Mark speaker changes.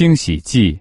Speaker 1: 清洗剂。